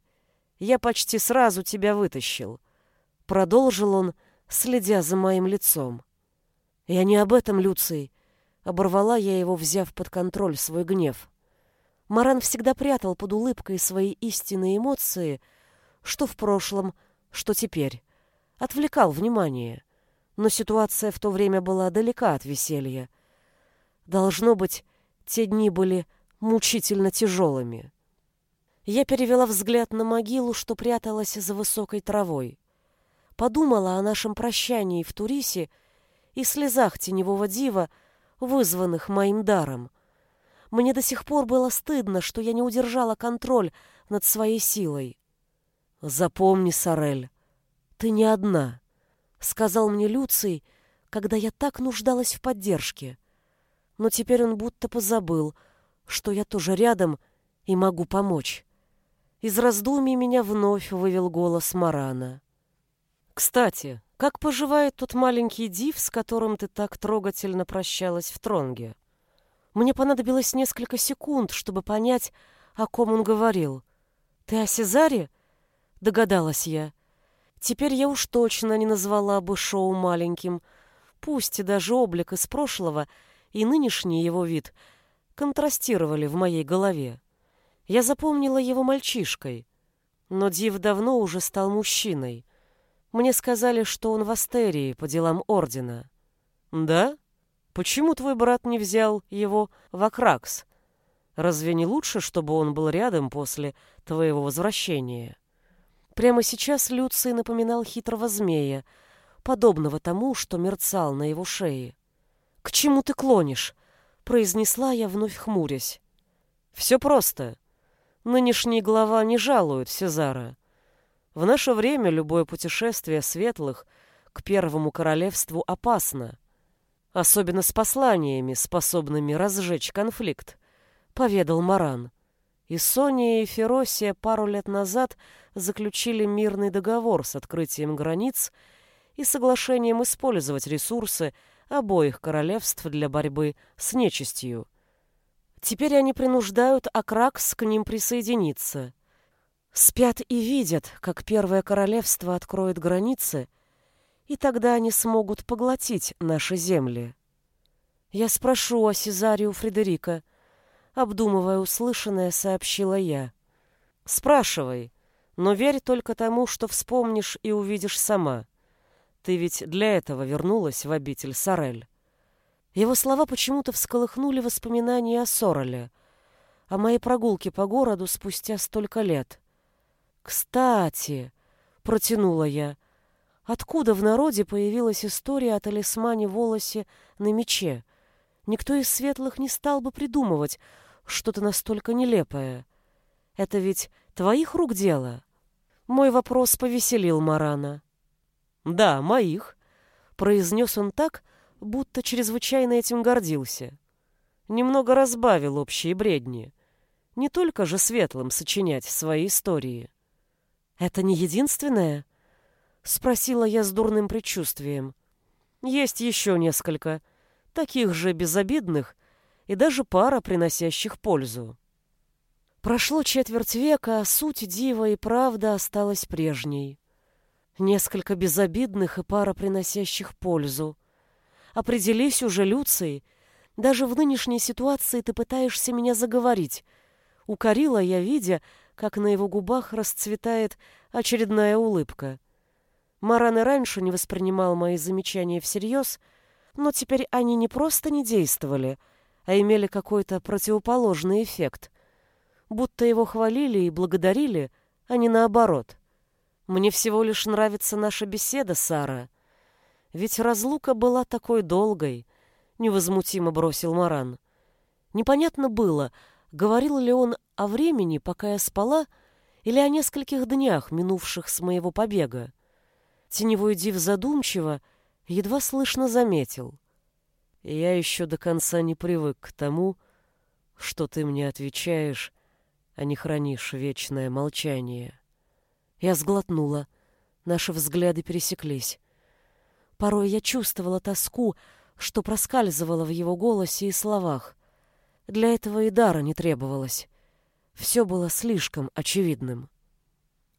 Я почти сразу тебя вытащил», — продолжил он, следя за моим лицом. «Я не об этом, Люций», — оборвала я его, взяв под контроль свой гнев. Маран всегда прятал под улыбкой свои истинные эмоции, что в прошлом, что теперь. Отвлекал внимание. Но ситуация в то время была далека от веселья. Должно быть, те дни были мучительно тяжелыми. Я перевела взгляд на могилу, что пряталась за высокой травой. Подумала о нашем прощании в Турисе и слезах теневого дива, вызванных моим даром. Мне до сих пор было стыдно, что я не удержала контроль над своей силой. «Запомни, Сорель, ты не одна», — сказал мне Люций, когда я так нуждалась в поддержке. Но теперь он будто позабыл, что я тоже рядом и могу помочь. Из раздумий меня вновь вывел голос Марана. «Кстати, как поживает тот маленький див, с которым ты так трогательно прощалась в Тронге?» Мне понадобилось несколько секунд, чтобы понять, о ком он говорил. «Ты о Сезаре?» — догадалась я. Теперь я уж точно не назвала бы шоу маленьким. Пусть и даже облик из прошлого и нынешний его вид контрастировали в моей голове. Я запомнила его мальчишкой, но Див давно уже стал мужчиной. Мне сказали, что он в Астерии по делам Ордена. «Да?» Почему твой брат не взял его в Акракс? Разве не лучше, чтобы он был рядом после твоего возвращения? Прямо сейчас Люций напоминал хитрого змея, подобного тому, что мерцал на его шее. «К чему ты клонишь?» — произнесла я, вновь хмурясь. «Все просто. Нынешний глава не жалует Сезара. В наше время любое путешествие светлых к Первому Королевству опасно особенно с посланиями, способными разжечь конфликт, поведал Маран. И Сония и Феросия пару лет назад заключили мирный договор с открытием границ и соглашением использовать ресурсы обоих королевств для борьбы с нечистью. Теперь они принуждают Акракс к ним присоединиться. Спят и видят, как Первое Королевство откроет границы — и тогда они смогут поглотить наши земли. Я спрошу о Сезаре у Фредерика. Обдумывая услышанное, сообщила я. Спрашивай, но верь только тому, что вспомнишь и увидишь сама. Ты ведь для этого вернулась в обитель Сорель. Его слова почему-то всколыхнули воспоминания о Сореле, о моей прогулке по городу спустя столько лет. «Кстати», — протянула я, Откуда в народе появилась история о талисмане волосе на мече? Никто из светлых не стал бы придумывать что-то настолько нелепое. Это ведь твоих рук дело? Мой вопрос повеселил Марана. Да, моих, произнес он так, будто чрезвычайно этим гордился. Немного разбавил общие бредни. Не только же светлым сочинять свои истории. Это не единственное? Спросила я с дурным предчувствием. Есть еще несколько, таких же безобидных и даже пара, приносящих пользу. Прошло четверть века, а суть дива и правда осталась прежней. Несколько безобидных и пара, приносящих пользу. Определись уже, Люций, даже в нынешней ситуации ты пытаешься меня заговорить. Укорила я, видя, как на его губах расцветает очередная улыбка. Маран и раньше не воспринимал мои замечания всерьез, но теперь они не просто не действовали, а имели какой-то противоположный эффект. Будто его хвалили и благодарили, а не наоборот. Мне всего лишь нравится наша беседа, Сара. Ведь разлука была такой долгой, невозмутимо бросил Маран. Непонятно было, говорил ли он о времени, пока я спала, или о нескольких днях, минувших с моего побега. Теневой див задумчиво, едва слышно заметил. Я еще до конца не привык к тому, что ты мне отвечаешь, а не хранишь вечное молчание. Я сглотнула. Наши взгляды пересеклись. Порой я чувствовала тоску, что проскальзывало в его голосе и словах. Для этого и дара не требовалось. Все было слишком очевидным.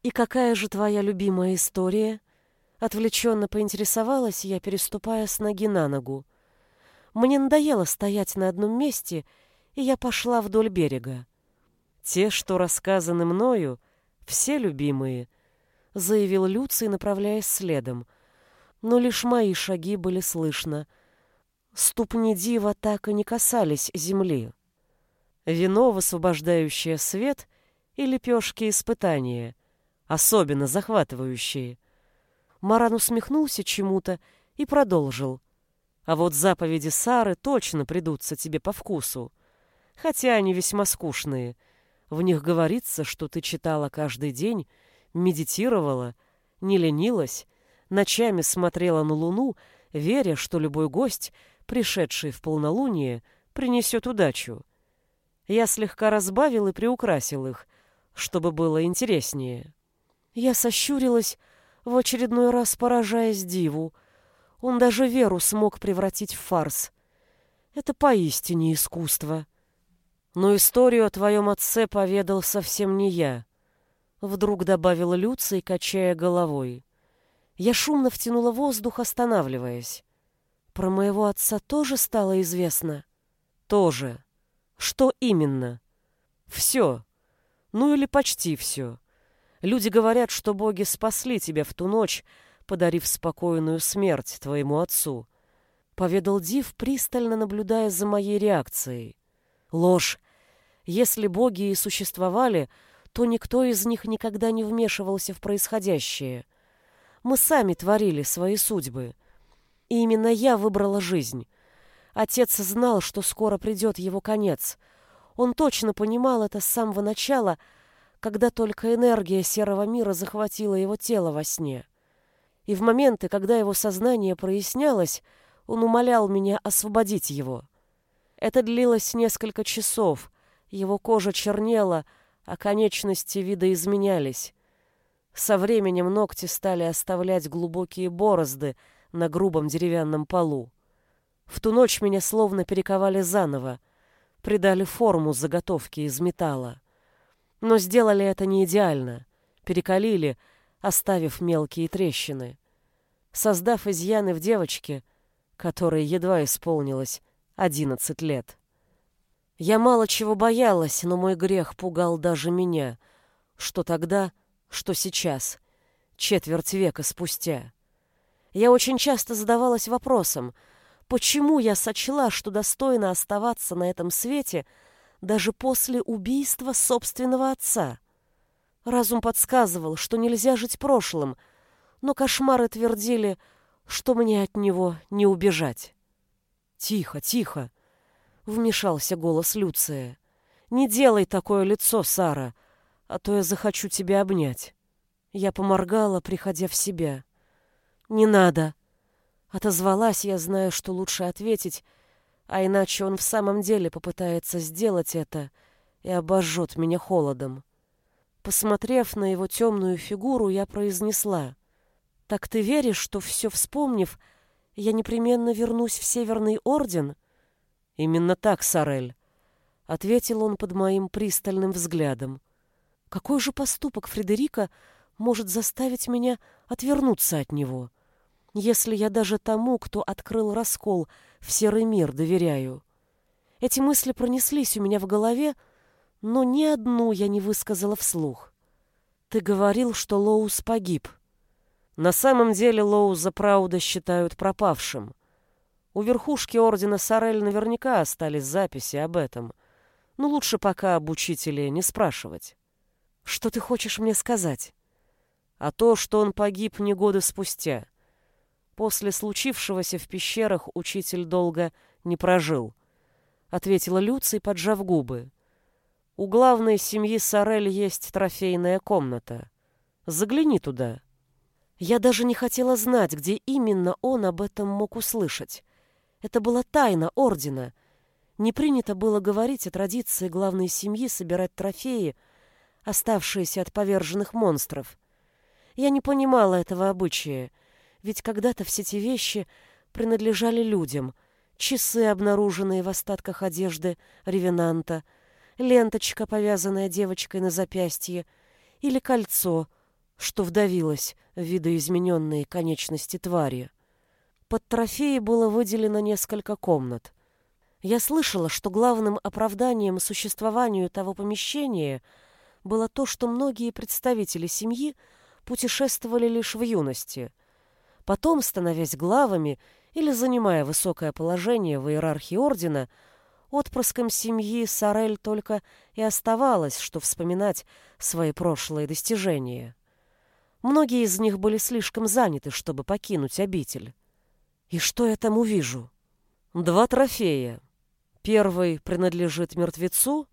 «И какая же твоя любимая история?» Отвлеченно поинтересовалась я, переступая с ноги на ногу. Мне надоело стоять на одном месте, и я пошла вдоль берега. «Те, что рассказаны мною, все любимые», — заявил Люций, направляясь следом. Но лишь мои шаги были слышно. Ступни дива так и не касались земли. Вино, высвобождающее свет, и лепешки испытания, особенно захватывающие. Маран усмехнулся чему-то и продолжил. А вот заповеди Сары точно придутся тебе по вкусу. Хотя они весьма скучные. В них говорится, что ты читала каждый день, медитировала, не ленилась, ночами смотрела на луну, веря, что любой гость, пришедший в полнолуние, принесет удачу. Я слегка разбавил и приукрасил их, чтобы было интереснее. Я сощурилась, в очередной раз поражаясь диву — он даже веру смог превратить в фарс. Это поистине искусство. Но историю о твоем отце поведал совсем не я. Вдруг добавила Люций, качая головой. Я шумно втянула воздух, останавливаясь. Про моего отца тоже стало известно? Тоже. Что именно? Все. Ну или почти все. Люди говорят, что боги спасли тебя в ту ночь, подарив спокойную смерть твоему отцу», — поведал Див, пристально наблюдая за моей реакцией. «Ложь. Если боги и существовали, то никто из них никогда не вмешивался в происходящее. Мы сами творили свои судьбы. И именно я выбрала жизнь. Отец знал, что скоро придет его конец. Он точно понимал это с самого начала, когда только энергия серого мира захватила его тело во сне и в моменты, когда его сознание прояснялось, он умолял меня освободить его. Это длилось несколько часов, его кожа чернела, а конечности видоизменялись. Со временем ногти стали оставлять глубокие борозды на грубом деревянном полу. В ту ночь меня словно перековали заново, придали форму заготовки из металла. Но сделали это не идеально, перекалили, оставив мелкие трещины, создав изъяны в девочке, которой едва исполнилось одиннадцать лет. Я мало чего боялась, но мой грех пугал даже меня, что тогда, что сейчас, четверть века спустя. Я очень часто задавалась вопросом, почему я сочла, что достойно оставаться на этом свете даже после убийства собственного отца. Разум подсказывал, что нельзя жить прошлым, но кошмары твердили, что мне от него не убежать. «Тихо, тихо!» — вмешался голос Люция. «Не делай такое лицо, Сара, а то я захочу тебя обнять». Я поморгала, приходя в себя. «Не надо!» Отозвалась я, зная, что лучше ответить, а иначе он в самом деле попытается сделать это и обожжет меня холодом. Посмотрев на его темную фигуру, я произнесла. «Так ты веришь, что все вспомнив, я непременно вернусь в Северный Орден?» «Именно так, Сарель», — ответил он под моим пристальным взглядом. «Какой же поступок Фредерика может заставить меня отвернуться от него, если я даже тому, кто открыл раскол в серый мир, доверяю?» Эти мысли пронеслись у меня в голове, но ни одну я не высказала вслух. Ты говорил, что Лоус погиб. На самом деле Лоуза Прауда считают пропавшим. У верхушки ордена Сорель наверняка остались записи об этом, но лучше пока об учителе не спрашивать. Что ты хочешь мне сказать? А то, что он погиб не годы спустя. После случившегося в пещерах учитель долго не прожил, ответила Люций, поджав губы. У главной семьи Сорель есть трофейная комната. Загляни туда. Я даже не хотела знать, где именно он об этом мог услышать. Это была тайна ордена. Не принято было говорить о традиции главной семьи собирать трофеи, оставшиеся от поверженных монстров. Я не понимала этого обычая, ведь когда-то все эти вещи принадлежали людям. Часы, обнаруженные в остатках одежды ревенанта, ленточка, повязанная девочкой на запястье, или кольцо, что вдавилось в видоизмененные конечности твари. Под трофеи было выделено несколько комнат. Я слышала, что главным оправданием существованию того помещения было то, что многие представители семьи путешествовали лишь в юности. Потом, становясь главами или занимая высокое положение в иерархии ордена, отпрыском семьи Сорель только и оставалось, что вспоминать свои прошлые достижения. Многие из них были слишком заняты, чтобы покинуть обитель. И что я там увижу? Два трофея. Первый принадлежит мертвецу,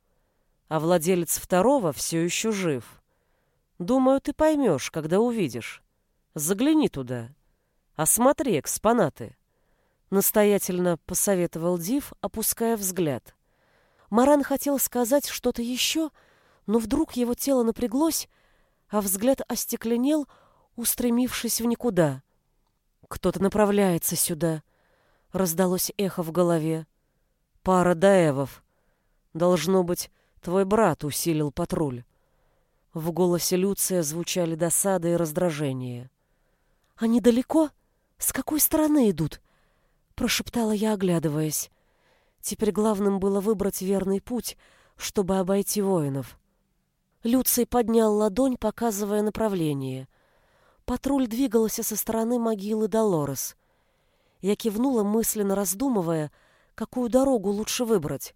а владелец второго все еще жив. Думаю, ты поймешь, когда увидишь. Загляни туда. Осмотри экспонаты. Настоятельно посоветовал Див, опуская взгляд. Маран хотел сказать что-то еще, но вдруг его тело напряглось, а взгляд остекленел, устремившись в никуда. «Кто-то направляется сюда», — раздалось эхо в голове. «Пара даевов. Должно быть, твой брат усилил патруль». В голосе Люция звучали досада и раздражение. «Они далеко? С какой стороны идут?» — прошептала я, оглядываясь. Теперь главным было выбрать верный путь, чтобы обойти воинов. Люций поднял ладонь, показывая направление. Патруль двигался со стороны могилы Долорес. Я кивнула, мысленно раздумывая, какую дорогу лучше выбрать.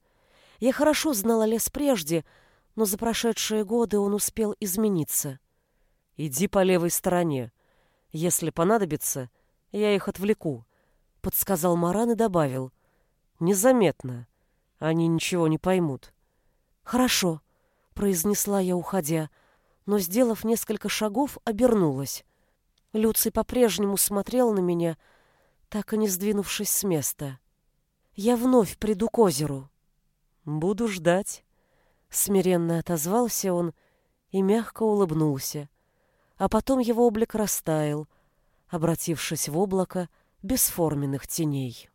Я хорошо знала лес прежде, но за прошедшие годы он успел измениться. «Иди по левой стороне. Если понадобится, я их отвлеку», — подсказал Маран и добавил. «Незаметно. Они ничего не поймут». «Хорошо», произнесла я, уходя, но, сделав несколько шагов, обернулась. Люций по-прежнему смотрел на меня, так и не сдвинувшись с места. Я вновь приду к озеру. Буду ждать. Смиренно отозвался он и мягко улыбнулся. А потом его облик растаял, обратившись в облако бесформенных теней.